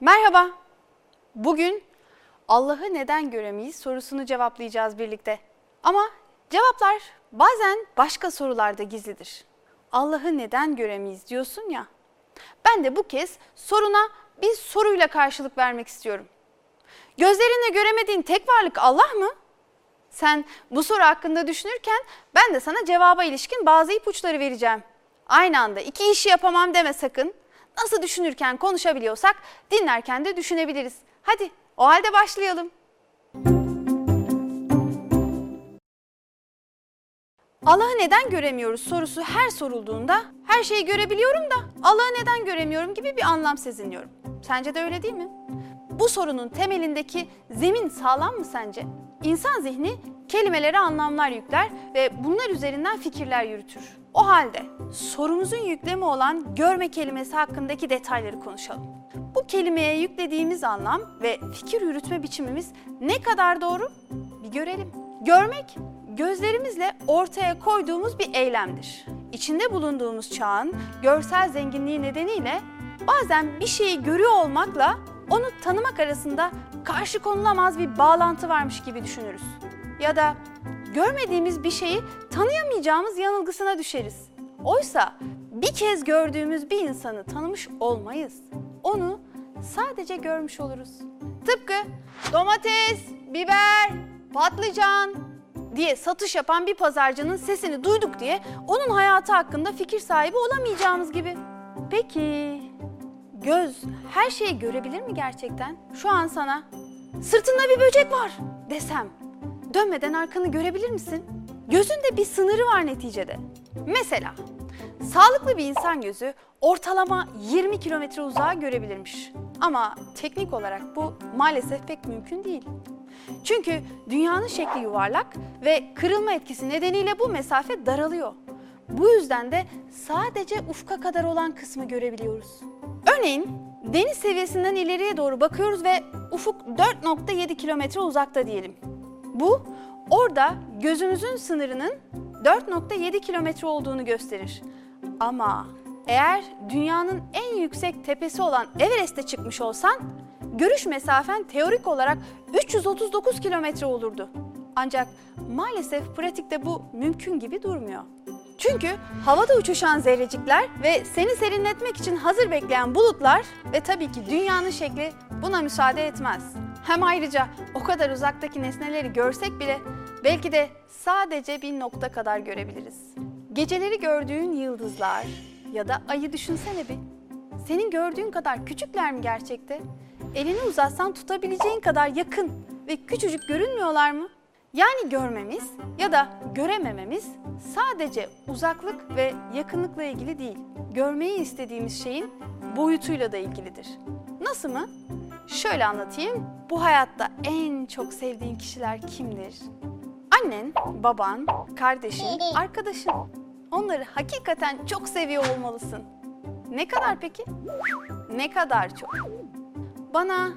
Merhaba. Bugün Allah'ı neden göremeyiz sorusunu cevaplayacağız birlikte. Ama cevaplar bazen başka sorularda gizlidir. Allah'ı neden göremeyiz diyorsun ya. Ben de bu kez soruna bir soruyla karşılık vermek istiyorum. Gözlerinle göremediğin tek varlık Allah mı? Sen bu soru hakkında düşünürken ben de sana cevaba ilişkin bazı ipuçları vereceğim. Aynı anda iki işi yapamam deme sakın. Nasıl düşünürken konuşabiliyorsak dinlerken de düşünebiliriz. Hadi o halde başlayalım. Allah'ı neden göremiyoruz sorusu her sorulduğunda her şeyi görebiliyorum da Allah'ı neden göremiyorum gibi bir anlam sezinliyorum. Sence de öyle değil mi? Bu sorunun temelindeki zemin sağlam mı sence? İnsan zihni kelimelere anlamlar yükler ve bunlar üzerinden fikirler yürütür. O halde sorumuzun yüklemi olan görme kelimesi hakkındaki detayları konuşalım. Bu kelimeye yüklediğimiz anlam ve fikir yürütme biçimimiz ne kadar doğru bir görelim. Görmek gözlerimizle ortaya koyduğumuz bir eylemdir. İçinde bulunduğumuz çağın görsel zenginliği nedeniyle bazen bir şeyi görüyor olmakla onu tanımak arasında karşı konulamaz bir bağlantı varmış gibi düşünürüz. Ya da görmediğimiz bir şeyi tanıyamayacağımız yanılgısına düşeriz. Oysa bir kez gördüğümüz bir insanı tanımış olmayız. Onu sadece görmüş oluruz. Tıpkı domates, biber, patlıcan diye satış yapan bir pazarcının sesini duyduk diye onun hayatı hakkında fikir sahibi olamayacağımız gibi. Peki göz her şeyi görebilir mi gerçekten? Şu an sana sırtında bir böcek var desem dönmeden arkanı görebilir misin? Gözünde bir sınırı var neticede. Mesela sağlıklı bir insan gözü ortalama 20 kilometre uzağa görebilirmiş. Ama teknik olarak bu maalesef pek mümkün değil. Çünkü dünyanın şekli yuvarlak ve kırılma etkisi nedeniyle bu mesafe daralıyor. Bu yüzden de sadece ufka kadar olan kısmı görebiliyoruz. Örneğin deniz seviyesinden ileriye doğru bakıyoruz ve ufuk 4.7 kilometre uzakta diyelim. Bu orada gözümüzün sınırının 4.7 kilometre olduğunu gösterir. Ama eğer dünyanın en yüksek tepesi olan Everest'e çıkmış olsan görüş mesafen teorik olarak 339 kilometre olurdu. Ancak maalesef pratikte bu mümkün gibi durmuyor. Çünkü havada uçuşan zerrecikler ve seni serinletmek için hazır bekleyen bulutlar ve tabii ki dünyanın şekli buna müsaade etmez. Hem ayrıca o kadar uzaktaki nesneleri görsek bile belki de sadece bir nokta kadar görebiliriz. Geceleri gördüğün yıldızlar ya da ayı düşünsene bir. Senin gördüğün kadar küçükler mi gerçekte? Elini uzatsan tutabileceğin kadar yakın ve küçücük görünmüyorlar mı? Yani görmemiz ya da göremememiz sadece uzaklık ve yakınlıkla ilgili değil. Görmeyi istediğimiz şeyin boyutuyla da ilgilidir. Nasıl mı? Şöyle anlatayım. Bu hayatta en çok sevdiğin kişiler kimdir? Annen, baban, kardeşin, arkadaşın. Onları hakikaten çok seviyor olmalısın. Ne kadar peki? Ne kadar çok? Bana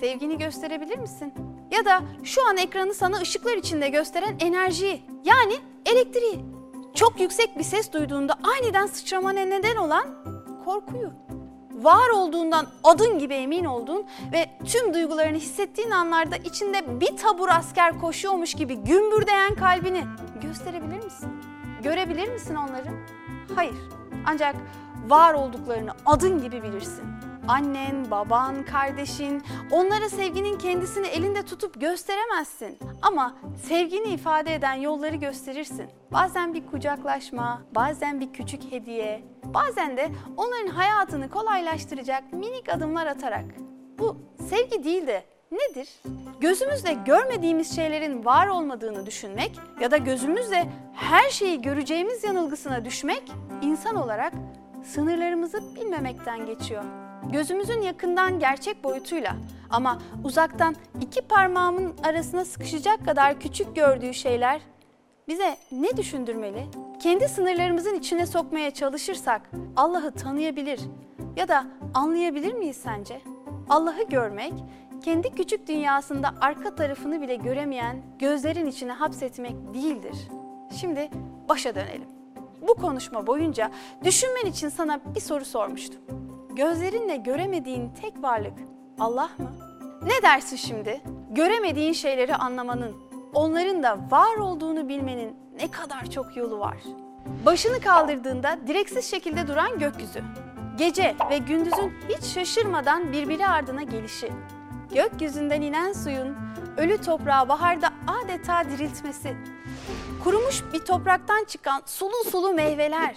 sevgini gösterebilir misin? Ya da şu an ekranı sana ışıklar içinde gösteren enerjiyi yani elektriği. Çok yüksek bir ses duyduğunda aniden sıçramana neden olan korkuyu. Var olduğundan adın gibi emin olduğun ve tüm duygularını hissettiğin anlarda içinde bir tabur asker koşuyormuş gibi gümbürdeyen kalbini gösterebilir misin? Görebilir misin onları? Hayır. Ancak var olduklarını adın gibi bilirsin. Annen, baban, kardeşin, onlara sevginin kendisini elinde tutup gösteremezsin. Ama sevgini ifade eden yolları gösterirsin. Bazen bir kucaklaşma, bazen bir küçük hediye, bazen de onların hayatını kolaylaştıracak minik adımlar atarak. Bu sevgi değil de nedir? Gözümüzle görmediğimiz şeylerin var olmadığını düşünmek ya da gözümüzle her şeyi göreceğimiz yanılgısına düşmek insan olarak sınırlarımızı bilmemekten geçiyor. Gözümüzün yakından gerçek boyutuyla ama uzaktan iki parmağımın arasına sıkışacak kadar küçük gördüğü şeyler bize ne düşündürmeli? Kendi sınırlarımızın içine sokmaya çalışırsak Allah'ı tanıyabilir ya da anlayabilir miyiz sence? Allah'ı görmek, kendi küçük dünyasında arka tarafını bile göremeyen gözlerin içine hapsetmek değildir. Şimdi başa dönelim. Bu konuşma boyunca düşünmen için sana bir soru sormuştum. Gözlerinle göremediğin tek varlık Allah mı? Ne dersin şimdi? Göremediğin şeyleri anlamanın, onların da var olduğunu bilmenin ne kadar çok yolu var. Başını kaldırdığında direksiz şekilde duran gökyüzü. Gece ve gündüzün hiç şaşırmadan birbiri ardına gelişi. Gökyüzünden inen suyun ölü toprağı baharda adeta diriltmesi. Kurumuş bir topraktan çıkan sulu sulu meyveler.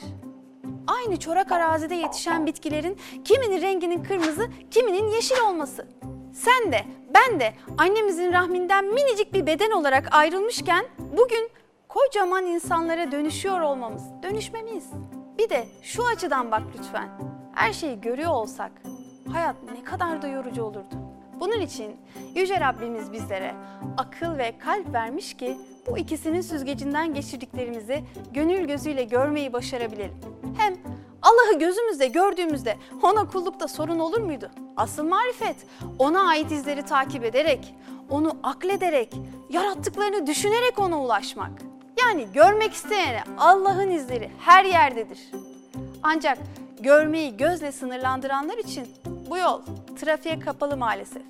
Aynı çorak arazide yetişen bitkilerin kiminin renginin kırmızı, kiminin yeşil olması. Sen de, ben de annemizin rahminden minicik bir beden olarak ayrılmışken bugün kocaman insanlara dönüşüyor olmamız, dönüşmemiz. Bir de şu açıdan bak lütfen. Her şeyi görüyor olsak hayat ne kadar da yorucu olurdu. Bunun için Yüce Rabbimiz bizlere akıl ve kalp vermiş ki bu ikisinin süzgecinden geçirdiklerimizi gönül gözüyle görmeyi başarabilelim. Hem Allah'ı gözümüzde gördüğümüzde ona kullukta sorun olur muydu? Asıl marifet ona ait izleri takip ederek, onu aklederek, yarattıklarını düşünerek ona ulaşmak. Yani görmek isteyene Allah'ın izleri her yerdedir. Ancak görmeyi gözle sınırlandıranlar için bu yol trafiğe kapalı maalesef.